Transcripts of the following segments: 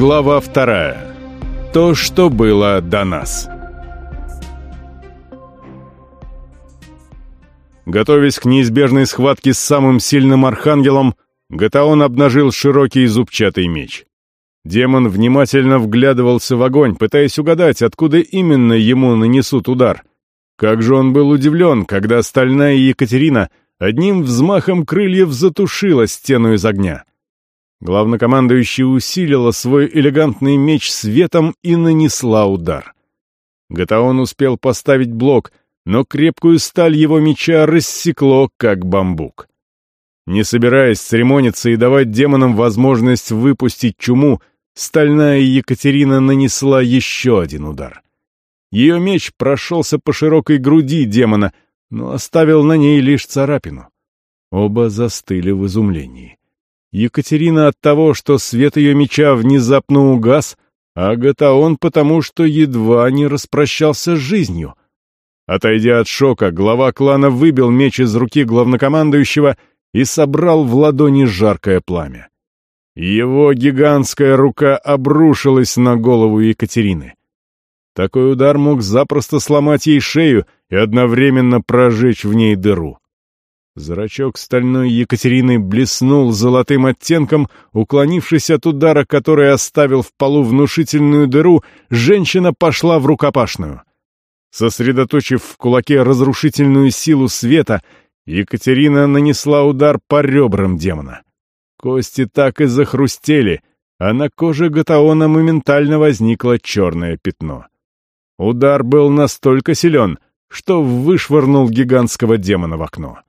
Глава вторая. То, что было до нас. Готовясь к неизбежной схватке с самым сильным архангелом, Гатаон обнажил широкий зубчатый меч. Демон внимательно вглядывался в огонь, пытаясь угадать, откуда именно ему нанесут удар. Как же он был удивлен, когда стальная Екатерина одним взмахом крыльев затушила стену из огня. Главнокомандующий усилила свой элегантный меч светом и нанесла удар. Гатаон успел поставить блок, но крепкую сталь его меча рассекло, как бамбук. Не собираясь церемониться и давать демонам возможность выпустить чуму, стальная Екатерина нанесла еще один удар. Ее меч прошелся по широкой груди демона, но оставил на ней лишь царапину. Оба застыли в изумлении. Екатерина от того, что свет ее меча внезапно угас, а Гатаон потому, что едва не распрощался с жизнью. Отойдя от шока, глава клана выбил меч из руки главнокомандующего и собрал в ладони жаркое пламя. Его гигантская рука обрушилась на голову Екатерины. Такой удар мог запросто сломать ей шею и одновременно прожечь в ней дыру. Зрачок стальной Екатерины блеснул золотым оттенком, уклонившись от удара, который оставил в полу внушительную дыру, женщина пошла в рукопашную. Сосредоточив в кулаке разрушительную силу света, Екатерина нанесла удар по ребрам демона. Кости так и захрустели, а на коже Гатаона моментально возникло черное пятно. Удар был настолько силен, что вышвырнул гигантского демона в окно.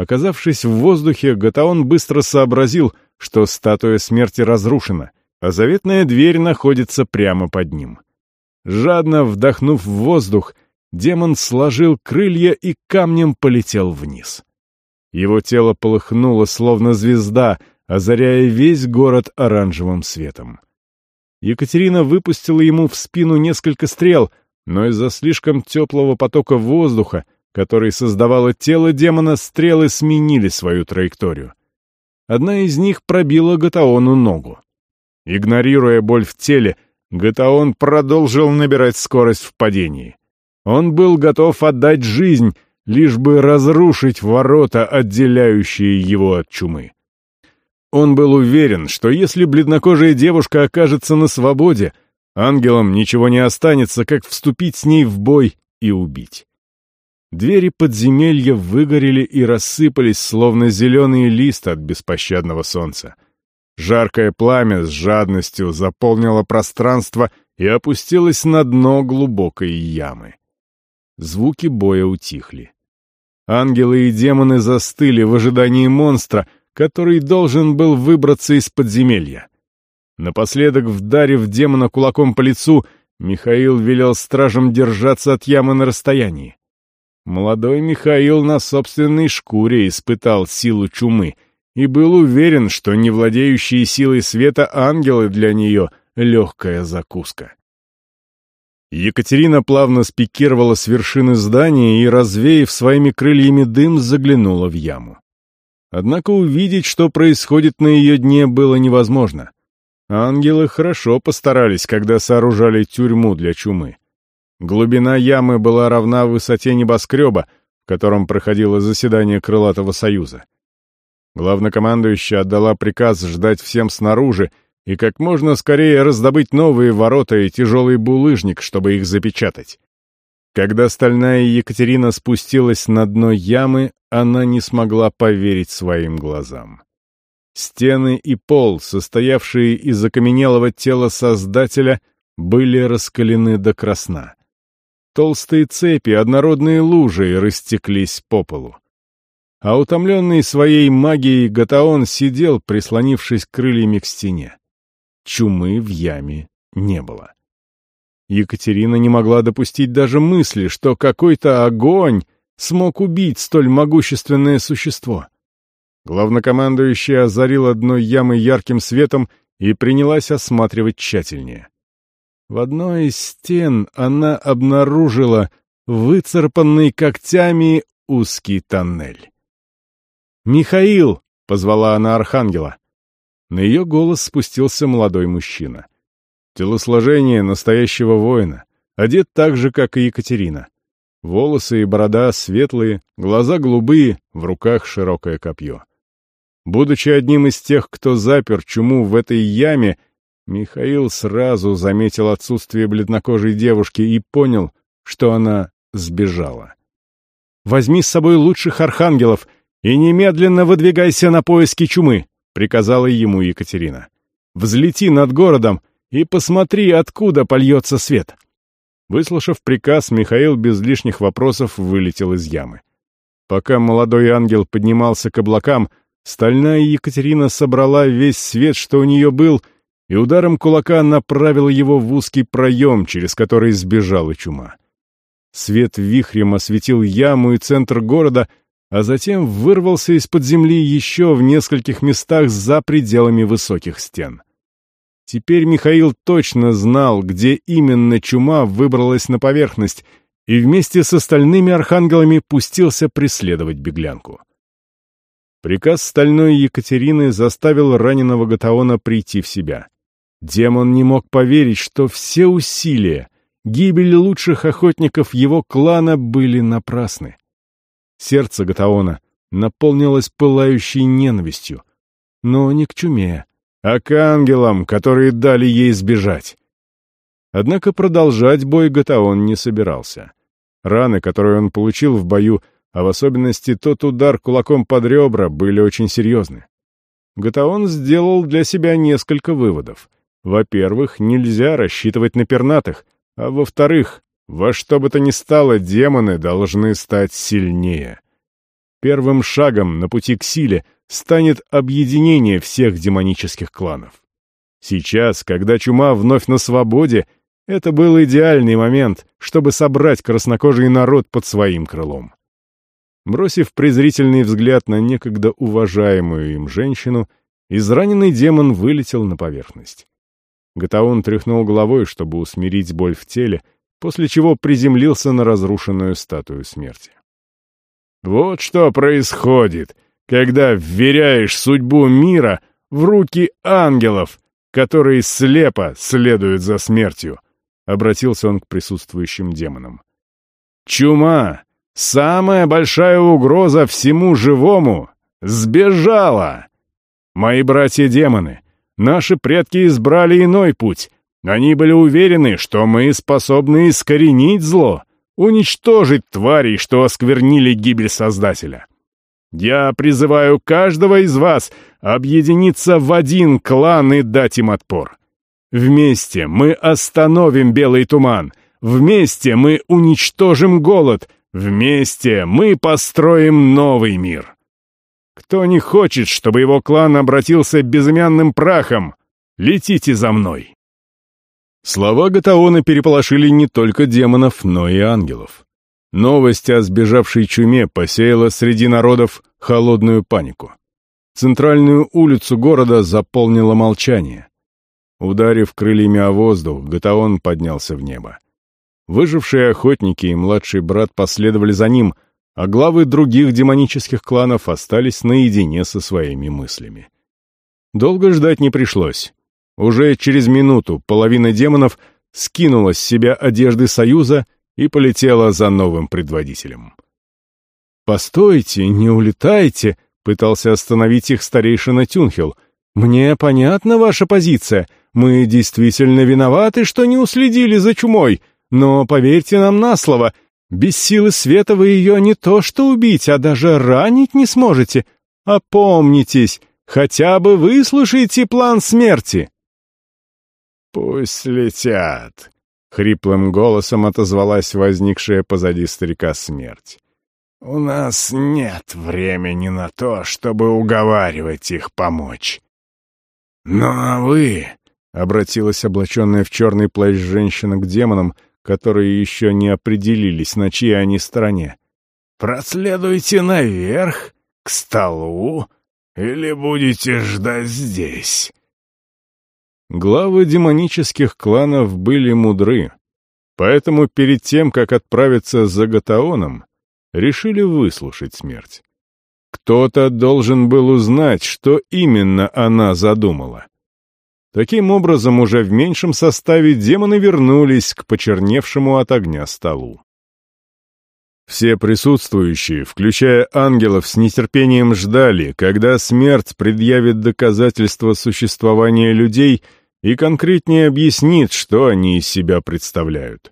Оказавшись в воздухе, Гатаон быстро сообразил, что статуя смерти разрушена, а заветная дверь находится прямо под ним. Жадно вдохнув в воздух, демон сложил крылья и камнем полетел вниз. Его тело полыхнуло, словно звезда, озаряя весь город оранжевым светом. Екатерина выпустила ему в спину несколько стрел, но из-за слишком теплого потока воздуха который создавало тело демона, стрелы сменили свою траекторию. Одна из них пробила Гатаону ногу. Игнорируя боль в теле, Гатаон продолжил набирать скорость в падении. Он был готов отдать жизнь, лишь бы разрушить ворота, отделяющие его от чумы. Он был уверен, что если бледнокожая девушка окажется на свободе, ангелам ничего не останется, как вступить с ней в бой и убить. Двери подземелья выгорели и рассыпались, словно зеленый лист от беспощадного солнца. Жаркое пламя с жадностью заполнило пространство и опустилось на дно глубокой ямы. Звуки боя утихли. Ангелы и демоны застыли в ожидании монстра, который должен был выбраться из подземелья. Напоследок, вдарив демона кулаком по лицу, Михаил велел стражам держаться от ямы на расстоянии. Молодой Михаил на собственной шкуре испытал силу чумы и был уверен, что не владеющие силой света ангелы для нее — легкая закуска. Екатерина плавно спикировала с вершины здания и, развеяв своими крыльями дым, заглянула в яму. Однако увидеть, что происходит на ее дне, было невозможно. Ангелы хорошо постарались, когда сооружали тюрьму для чумы. Глубина ямы была равна высоте небоскреба, в котором проходило заседание Крылатого Союза. Главнокомандующая отдала приказ ждать всем снаружи и как можно скорее раздобыть новые ворота и тяжелый булыжник, чтобы их запечатать. Когда стальная Екатерина спустилась на дно ямы, она не смогла поверить своим глазам. Стены и пол, состоявшие из окаменелого тела Создателя, были раскалены до красна. Толстые цепи, однородные лужи растеклись по полу. А утомленный своей магией Гатаон сидел, прислонившись крыльями к стене. Чумы в яме не было. Екатерина не могла допустить даже мысли, что какой-то огонь смог убить столь могущественное существо. Главнокомандующая озарила дно ямы ярким светом и принялась осматривать тщательнее. В одной из стен она обнаружила выцарпанный когтями узкий тоннель. «Михаил!» — позвала она архангела. На ее голос спустился молодой мужчина. Телосложение настоящего воина, одет так же, как и Екатерина. Волосы и борода светлые, глаза голубые, в руках широкое копье. Будучи одним из тех, кто запер чуму в этой яме, Михаил сразу заметил отсутствие бледнокожей девушки и понял, что она сбежала. «Возьми с собой лучших архангелов и немедленно выдвигайся на поиски чумы», — приказала ему Екатерина. «Взлети над городом и посмотри, откуда польется свет». Выслушав приказ, Михаил без лишних вопросов вылетел из ямы. Пока молодой ангел поднимался к облакам, стальная Екатерина собрала весь свет, что у нее был, и ударом кулака направила его в узкий проем, через который сбежала чума. Свет вихрем осветил яму и центр города, а затем вырвался из-под земли еще в нескольких местах за пределами высоких стен. Теперь Михаил точно знал, где именно чума выбралась на поверхность, и вместе с остальными архангелами пустился преследовать беглянку. Приказ стальной Екатерины заставил раненого Гатаона прийти в себя. Демон не мог поверить, что все усилия, гибель лучших охотников его клана были напрасны. Сердце Гатаона наполнилось пылающей ненавистью, но не к чуме, а к ангелам, которые дали ей сбежать. Однако продолжать бой Гатаон не собирался. Раны, которые он получил в бою, а в особенности тот удар кулаком под ребра, были очень серьезны. Гатаон сделал для себя несколько выводов. Во-первых, нельзя рассчитывать на пернатых, а во-вторых, во что бы то ни стало, демоны должны стать сильнее. Первым шагом на пути к силе станет объединение всех демонических кланов. Сейчас, когда чума вновь на свободе, это был идеальный момент, чтобы собрать краснокожий народ под своим крылом. Бросив презрительный взгляд на некогда уважаемую им женщину, израненный демон вылетел на поверхность. Гатаун тряхнул головой, чтобы усмирить боль в теле, после чего приземлился на разрушенную статую смерти. «Вот что происходит, когда вверяешь судьбу мира в руки ангелов, которые слепо следуют за смертью», — обратился он к присутствующим демонам. «Чума, самая большая угроза всему живому, сбежала! Мои братья-демоны, наши предки избрали иной путь, они были уверены, что мы способны искоренить зло, уничтожить тварей, что осквернили гибель Создателя. Я призываю каждого из вас объединиться в один клан и дать им отпор. Вместе мы остановим белый туман, вместе мы уничтожим голод, вместе мы построим новый мир. Кто не хочет, чтобы его клан обратился безымянным прахом, летите за мной. Слова Гатаона переполошили не только демонов, но и ангелов. Новость о сбежавшей чуме посеяла среди народов холодную панику. Центральную улицу города заполнило молчание. Ударив крыльями о воздух, Гатаон поднялся в небо. Выжившие охотники и младший брат последовали за ним, а главы других демонических кланов остались наедине со своими мыслями. Долго ждать не пришлось. Уже через минуту половина демонов скинула с себя одежды Союза и полетела за новым предводителем. «Постойте, не улетайте!» — пытался остановить их старейшина Тюнхел. «Мне понятна ваша позиция. Мы действительно виноваты, что не уследили за чумой. Но поверьте нам на слово, без силы света вы ее не то что убить, а даже ранить не сможете. Опомнитесь, хотя бы выслушайте план смерти!» «Пусть летят!» — хриплым голосом отозвалась возникшая позади старика смерть. «У нас нет времени на то, чтобы уговаривать их помочь». «Ну а вы...» — обратилась облаченная в черный плащ женщина к демонам, которые еще не определились, на чьей они стороне. «Проследуйте наверх, к столу, или будете ждать здесь?» Главы демонических кланов были мудры, поэтому перед тем, как отправиться за Гатаоном, решили выслушать смерть. Кто-то должен был узнать, что именно она задумала. Таким образом, уже в меньшем составе демоны вернулись к почерневшему от огня столу. Все присутствующие, включая ангелов, с нетерпением ждали, когда смерть предъявит доказательства существования людей и конкретнее объяснит, что они из себя представляют.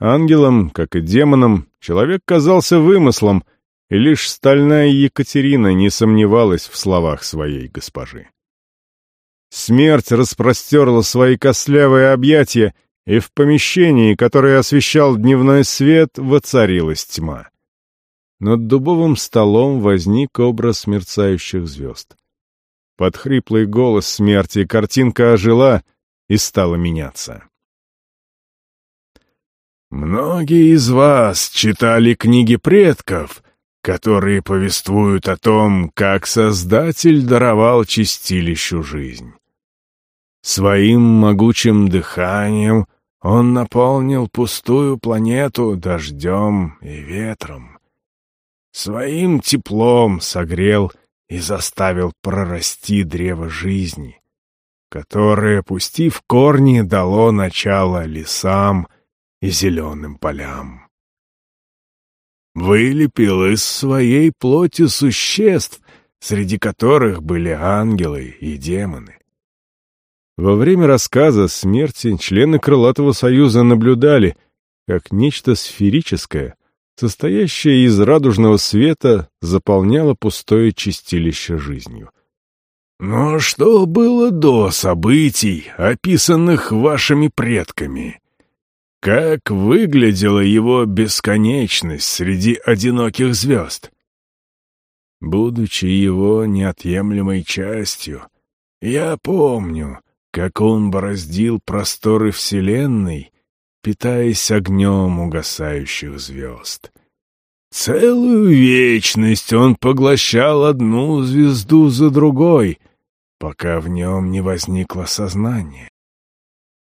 Ангелам, как и демонам, человек казался вымыслом, и лишь стальная Екатерина не сомневалась в словах своей госпожи. Смерть распростерла свои костлявые объятия, и в помещении, которое освещал дневной свет, воцарилась тьма. Над дубовым столом возник образ мерцающих звезд. Под хриплый голос смерти картинка ожила и стала меняться. «Многие из вас читали книги предков», которые повествуют о том, как Создатель даровал чистилищу жизнь. Своим могучим дыханием он наполнил пустую планету дождем и ветром. Своим теплом согрел и заставил прорасти древо жизни, которое, пустив корни, дало начало лесам и зеленым полям вылепил из своей плоти существ, среди которых были ангелы и демоны. Во время рассказа смерти члены Крылатого Союза наблюдали, как нечто сферическое, состоящее из радужного света, заполняло пустое чистилище жизнью. Но что было до событий, описанных вашими предками? Как выглядела его бесконечность среди одиноких звезд? Будучи его неотъемлемой частью, я помню, как он бороздил просторы Вселенной, питаясь огнем угасающих звезд. Целую вечность он поглощал одну звезду за другой, пока в нем не возникло сознание.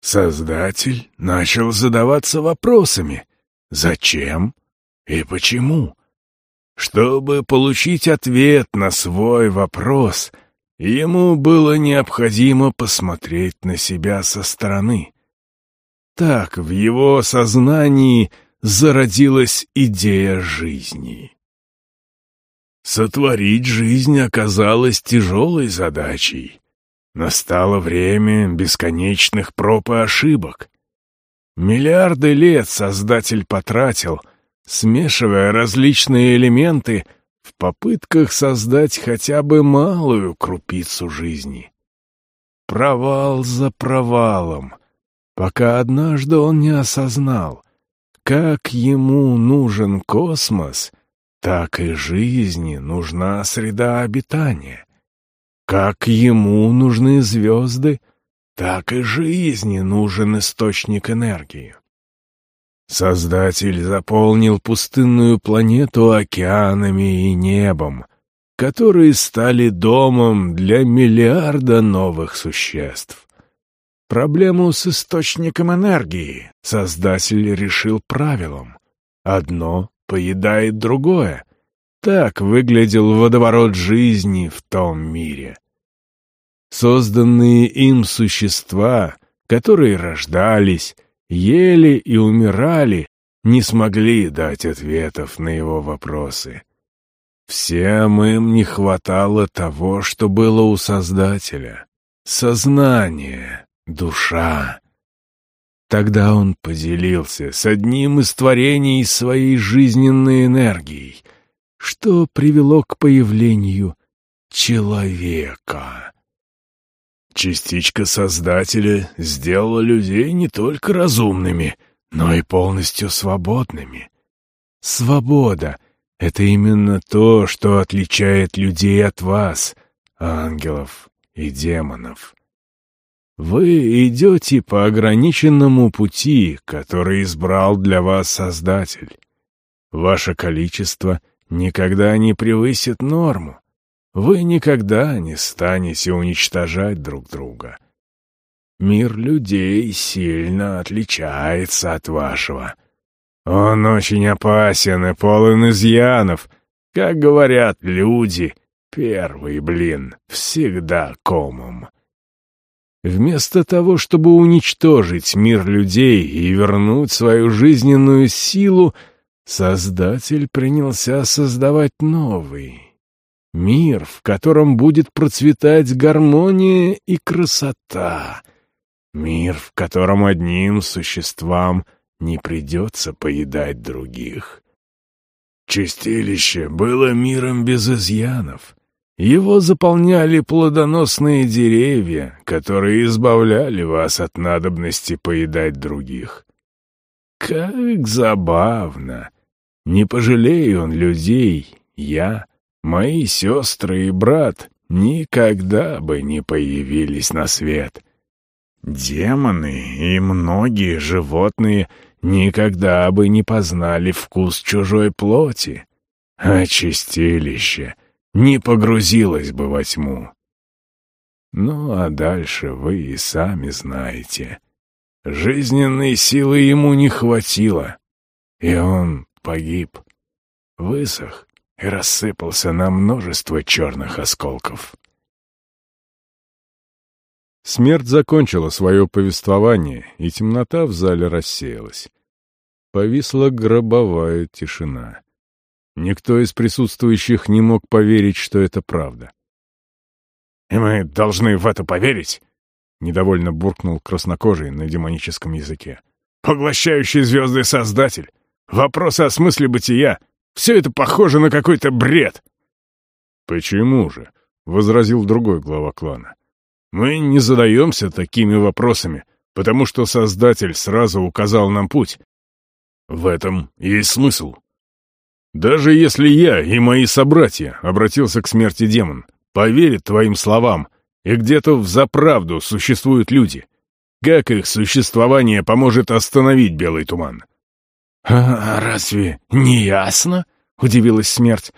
Создатель начал задаваться вопросами «Зачем?» и «Почему?». Чтобы получить ответ на свой вопрос, ему было необходимо посмотреть на себя со стороны. Так в его сознании зародилась идея жизни. Сотворить жизнь оказалось тяжелой задачей. Настало время бесконечных проб и ошибок. Миллиарды лет Создатель потратил, смешивая различные элементы в попытках создать хотя бы малую крупицу жизни. Провал за провалом, пока однажды он не осознал, как ему нужен космос, так и жизни нужна среда обитания. Как ему нужны звезды, так и жизни нужен источник энергии. Создатель заполнил пустынную планету океанами и небом, которые стали домом для миллиарда новых существ. Проблему с источником энергии Создатель решил правилом. Одно поедает другое, так выглядел водоворот жизни в том мире. Созданные им существа, которые рождались, ели и умирали, не смогли дать ответов на его вопросы. Всем им не хватало того, что было у Создателя — сознание, душа. Тогда он поделился с одним из творений своей жизненной энергией — что привело к появлению человека. Частичка Создателя сделала людей не только разумными, но и полностью свободными. Свобода — это именно то, что отличает людей от вас, ангелов и демонов. Вы идете по ограниченному пути, который избрал для вас Создатель. Ваше количество никогда не превысит норму. Вы никогда не станете уничтожать друг друга. Мир людей сильно отличается от вашего. Он очень опасен и полон изъянов, Как говорят люди, первый блин всегда комом. Вместо того, чтобы уничтожить мир людей и вернуть свою жизненную силу, Создатель принялся создавать новый. Мир, в котором будет процветать гармония и красота. Мир, в котором одним существам не придется поедать других. Чистилище было миром без изъянов. Его заполняли плодоносные деревья, которые избавляли вас от надобности поедать других. Как забавно! Не пожалею он людей, я, мои сестры и брат никогда бы не появились на свет. Демоны и многие животные никогда бы не познали вкус чужой плоти, а чистилище не погрузилось бы во тьму. Ну, а дальше вы и сами знаете. Жизненной силы ему не хватило, и он погиб, высох и рассыпался на множество черных осколков. Смерть закончила свое повествование, и темнота в зале рассеялась. Повисла гробовая тишина. Никто из присутствующих не мог поверить, что это правда. «И мы должны в это поверить?» — недовольно буркнул краснокожий на демоническом языке. «Поглощающий звезды Создатель! Вопросы о смысле бытия! Все это похоже на какой-то бред!» «Почему же?» — возразил другой глава клана. Мы не задаемся такими вопросами, потому что Создатель сразу указал нам путь. В этом есть смысл. Даже если я и мои собратья, обратился к смерти демон, поверят твоим словам, и где-то в заправду существуют люди, как их существование поможет остановить белый туман? «А разве не ясно?» — удивилась смерть.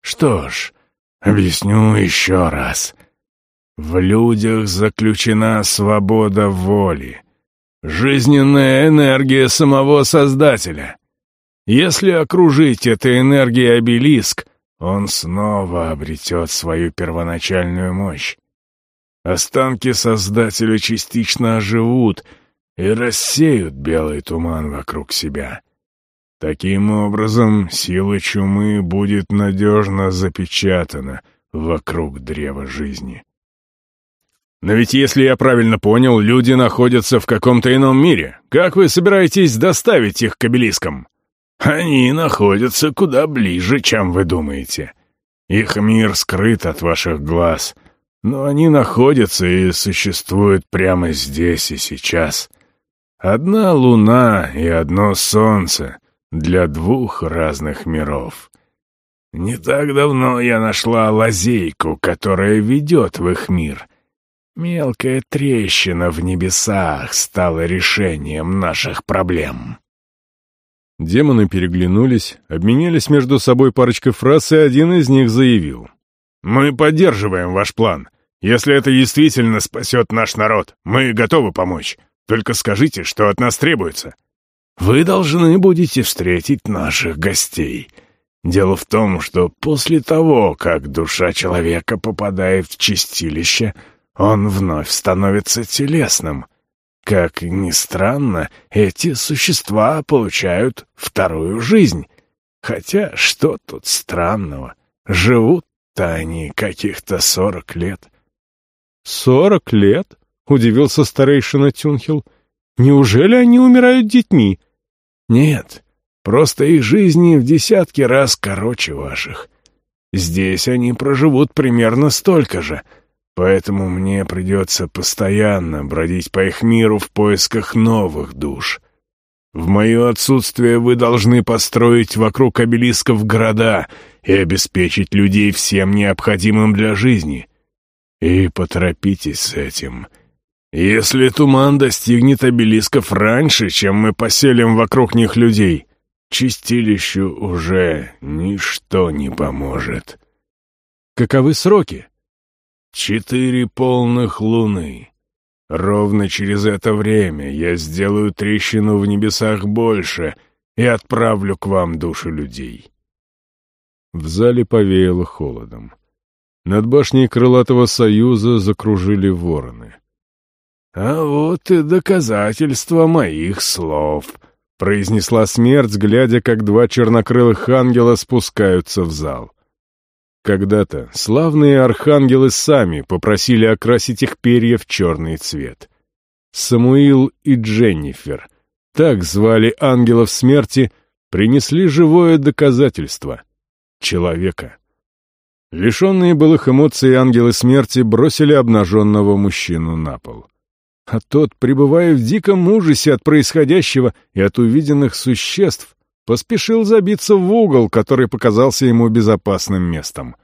«Что ж, объясню еще раз. В людях заключена свобода воли, жизненная энергия самого Создателя. Если окружить этой энергией обелиск, он снова обретет свою первоначальную мощь. Останки Создателя частично оживут и рассеют белый туман вокруг себя. Таким образом, сила чумы будет надежно запечатана вокруг древа жизни. Но ведь, если я правильно понял, люди находятся в каком-то ином мире. Как вы собираетесь доставить их к обелискам? Они находятся куда ближе, чем вы думаете. Их мир скрыт от ваших глаз, но они находятся и существуют прямо здесь и сейчас. Одна луна и одно солнце для двух разных миров. Не так давно я нашла лазейку, которая ведет в их мир — Мелкая трещина в небесах стала решением наших проблем. Демоны переглянулись, обменялись между собой парочкой фраз, и один из них заявил. «Мы поддерживаем ваш план. Если это действительно спасет наш народ, мы готовы помочь. Только скажите, что от нас требуется. Вы должны будете встретить наших гостей. Дело в том, что после того, как душа человека попадает в чистилище, он вновь становится телесным. Как ни странно, эти существа получают вторую жизнь. Хотя что тут странного? Живут-то они каких-то сорок лет. «Сорок лет?» — удивился старейшина Тюнхил. «Неужели они умирают детьми?» «Нет, просто их жизни в десятки раз короче ваших. Здесь они проживут примерно столько же — Поэтому мне придется постоянно бродить по их миру в поисках новых душ. В мое отсутствие вы должны построить вокруг обелисков города и обеспечить людей всем необходимым для жизни. И поторопитесь с этим. Если туман достигнет обелисков раньше, чем мы поселим вокруг них людей, чистилищу уже ничто не поможет. Каковы сроки? Четыре полных луны. Ровно через это время я сделаю трещину в небесах больше и отправлю к вам души людей. В зале повеяло холодом. Над башней крылатого союза закружили вороны. «А вот и доказательство моих слов», — произнесла смерть, глядя, как два чернокрылых ангела спускаются в зал. Когда-то славные архангелы сами попросили окрасить их перья в черный цвет. Самуил и Дженнифер, так звали ангелов смерти, принесли живое доказательство — человека. Лишенные былых эмоций ангелы смерти бросили обнаженного мужчину на пол. А тот, пребывая в диком ужасе от происходящего и от увиденных существ, поспешил забиться в угол, который показался ему безопасным местом.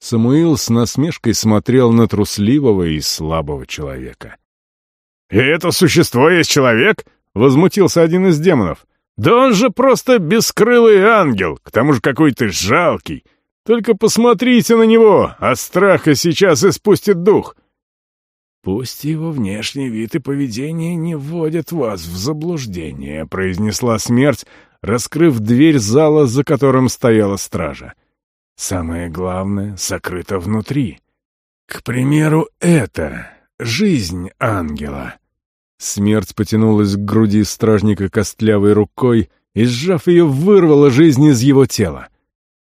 Самуил с насмешкой смотрел на трусливого и слабого человека. «И это существо есть человек?» — возмутился один из демонов. «Да он же просто бескрылый ангел, к тому же какой-то жалкий. Только посмотрите на него, а страха сейчас испустит дух. «Пусть его внешний вид и поведение не вводят вас в заблуждение», — произнесла смерть, раскрыв дверь зала, за которым стояла стража. «Самое главное сокрыто внутри. К примеру, это — жизнь ангела». Смерть потянулась к груди стражника костлявой рукой и, сжав ее, вырвала жизнь из его тела.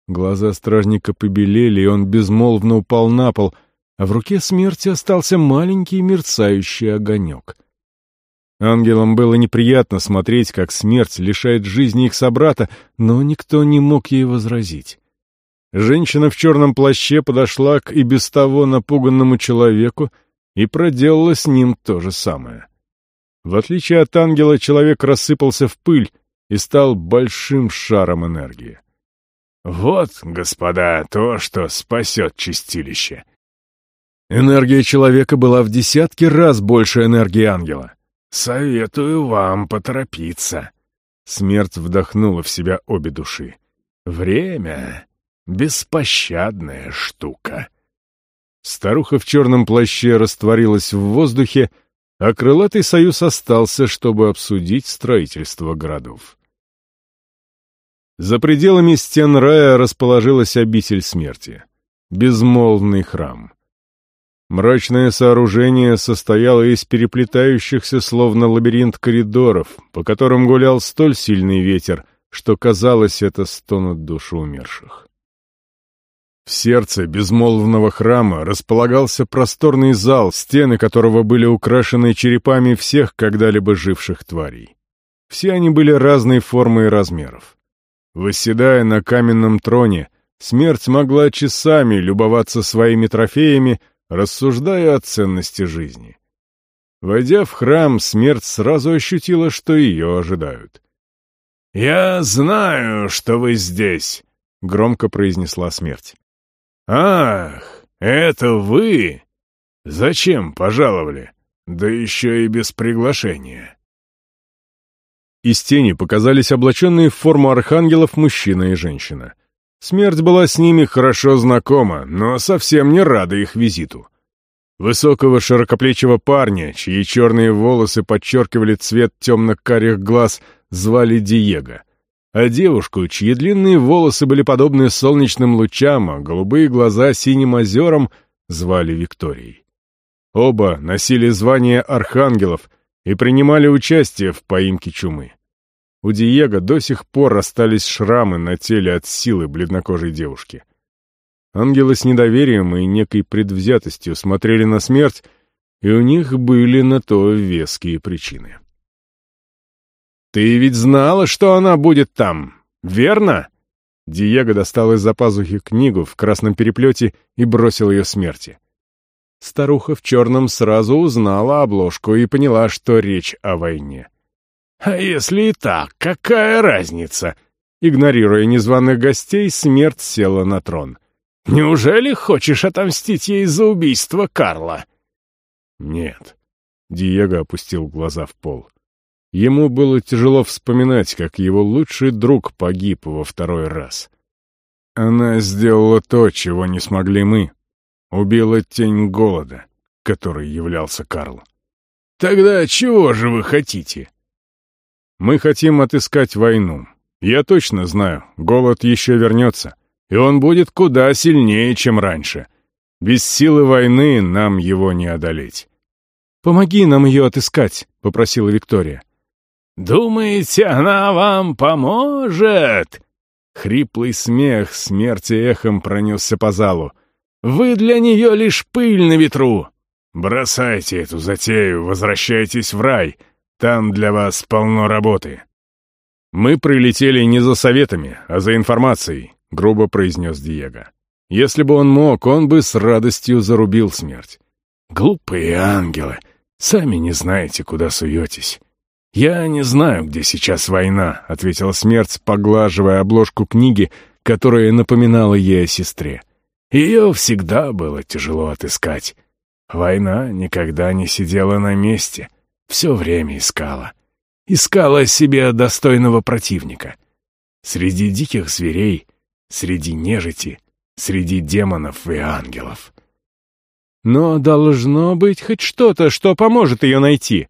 Глаза стражника побелели, и он безмолвно упал на пол — а в руке смерти остался маленький мерцающий огонек. Ангелам было неприятно смотреть, как смерть лишает жизни их собрата, но никто не мог ей возразить. Женщина в черном плаще подошла к и без того напуганному человеку и проделала с ним то же самое. В отличие от ангела, человек рассыпался в пыль и стал большим шаром энергии. «Вот, господа, то, что спасет чистилище», Энергия человека была в десятки раз больше энергии ангела. «Советую вам поторопиться». Смерть вдохнула в себя обе души. «Время — беспощадная штука». Старуха в черном плаще растворилась в воздухе, а крылатый союз остался, чтобы обсудить строительство городов. За пределами стен рая расположилась обитель смерти — безмолвный храм. Мрачное сооружение состояло из переплетающихся словно лабиринт коридоров, по которым гулял столь сильный ветер, что казалось, это стонут души умерших. В сердце безмолвного храма располагался просторный зал, стены которого были украшены черепами всех когда-либо живших тварей. Все они были разной формы и размеров. Восседая на каменном троне, смерть могла часами любоваться своими трофеями, рассуждая о ценности жизни. Войдя в храм, смерть сразу ощутила, что ее ожидают. «Я знаю, что вы здесь», — громко произнесла смерть. «Ах, это вы? Зачем пожаловали? Да еще и без приглашения». Из тени показались облаченные в форму архангелов мужчина и женщина — Смерть была с ними хорошо знакома, но совсем не рада их визиту. Высокого широкоплечего парня, чьи черные волосы подчеркивали цвет темно-карих глаз, звали Диего, а девушку, чьи длинные волосы были подобны солнечным лучам, а голубые глаза синим озерам, звали Викторией. Оба носили звание архангелов и принимали участие в поимке чумы. У Диего до сих пор остались шрамы на теле от силы бледнокожей девушки. Ангелы с недоверием и некой предвзятостью смотрели на смерть, и у них были на то веские причины. «Ты ведь знала, что она будет там, верно?» Диего достал из-за пазухи книгу в красном переплете и бросил ее смерти. Старуха в черном сразу узнала обложку и поняла, что речь о войне. А если и так, какая разница? Игнорируя незваных гостей, смерть села на трон. Неужели хочешь отомстить ей за убийство Карла? Нет. Диего опустил глаза в пол. Ему было тяжело вспоминать, как его лучший друг погиб во второй раз. Она сделала то, чего не смогли мы. Убила тень голода, который являлся Карл. «Тогда чего же вы хотите?» Мы хотим отыскать войну. Я точно знаю, голод еще вернется. и он будет куда сильнее, чем раньше. Без силы войны нам его не одолеть. «Помоги нам ее отыскать», — попросила Виктория. «Думаете, она вам поможет?» Хриплый смех смерти эхом пронесся по залу. «Вы для нее лишь пыль на ветру!» «Бросайте эту затею, возвращайтесь в рай. Там для вас полно работы». «Мы прилетели не за советами, а за информацией», — грубо произнес Диего. «Если бы он мог, он бы с радостью зарубил смерть». «Глупые ангелы! Сами не знаете, куда суетесь». «Я не знаю, где сейчас война», — ответила смерть, поглаживая обложку книги, которая напоминала ей о сестре. «Ее всегда было тяжело отыскать. Война никогда не сидела на месте, все время искала. Искала себе достойного противника. Среди диких зверей, среди нежити, среди демонов и ангелов». «Но должно быть хоть что-то, что поможет ее найти»,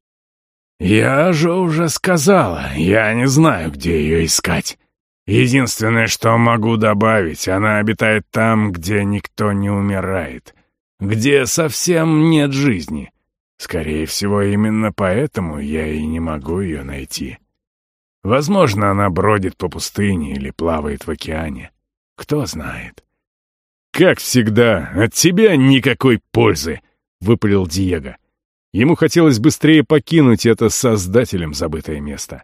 «Я же уже сказала, я не знаю, где ее искать. Единственное, что могу добавить, она обитает там, где никто не умирает, где совсем нет жизни. Скорее всего, именно поэтому я и не могу ее найти. Возможно, она бродит по пустыне или плавает в океане. Кто знает». «Как всегда, от тебя никакой пользы!» — выпалил Диего. Ему хотелось быстрее покинуть это создателем забытое место.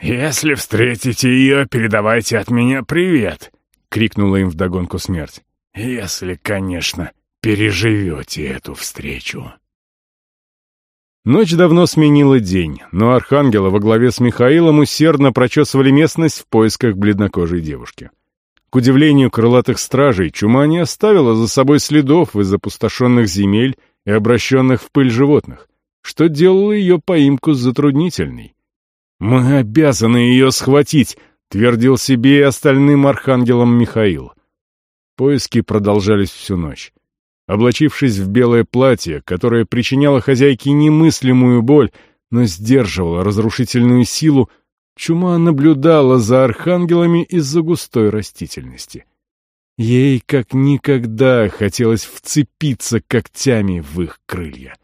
«Если встретите ее, передавайте от меня привет!» — крикнула им вдогонку смерть. «Если, конечно, переживете эту встречу!» Ночь давно сменила день, но архангелы во главе с Михаилом усердно прочесывали местность в поисках бледнокожей девушки. К удивлению крылатых стражей, чума не оставила за собой следов из опустошенных земель и обращенных в пыль животных, что делало ее поимку затруднительной. «Мы обязаны ее схватить», — твердил себе и остальным архангелам Михаил. Поиски продолжались всю ночь. Облачившись в белое платье, которое причиняло хозяйке немыслимую боль, но сдерживало разрушительную силу, чума наблюдала за архангелами из-за густой растительности. Ей как никогда хотелось вцепиться когтями в их крылья.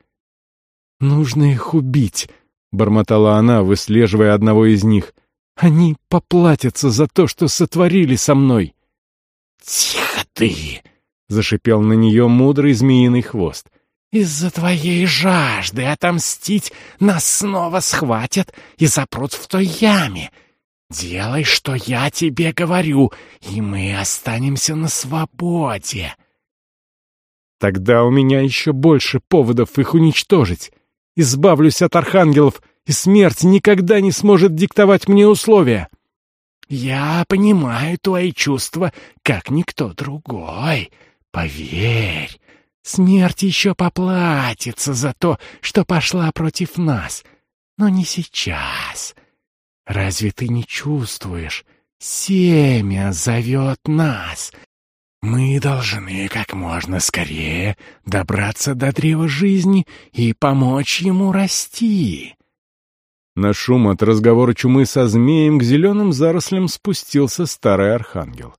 «Нужно их убить», — бормотала она, выслеживая одного из них. «Они поплатятся за то, что сотворили со мной». «Тихо ты!» — зашипел на нее мудрый змеиный хвост. «Из-за твоей жажды отомстить нас снова схватят и запрут в той яме. Делай, что я тебе говорю, и мы останемся на свободе. Тогда у меня еще больше поводов их уничтожить. Избавлюсь от архангелов, и смерть никогда не сможет диктовать мне условия. Я понимаю твои чувства, как никто другой. Поверь, смерть еще поплатится за то, что пошла против нас. Но не сейчас. — Разве ты не чувствуешь? Семя зовет нас. Мы должны как можно скорее добраться до древа жизни и помочь ему расти. На шум от разговора чумы со змеем к зеленым зарослям спустился старый архангел.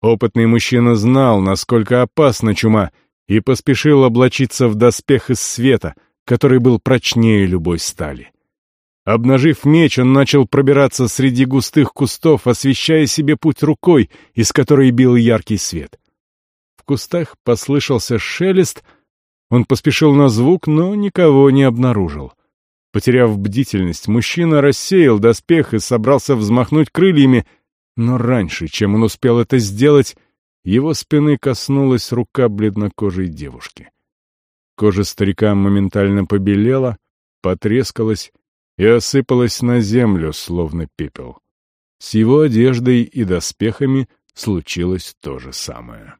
Опытный мужчина знал, насколько опасна чума, и поспешил облачиться в доспех из света, который был прочнее любой стали. Обнажив меч, он начал пробираться среди густых кустов, освещая себе путь рукой, из которой бил яркий свет. В кустах послышался шелест, он поспешил на звук, но никого не обнаружил. Потеряв бдительность, мужчина рассеял доспех и собрался взмахнуть крыльями, но раньше, чем он успел это сделать, его спины коснулась рука бледнокожей девушки. Кожа старика моментально побелела, потрескалась, и осыпалась на землю, словно пепел. С его одеждой и доспехами случилось то же самое.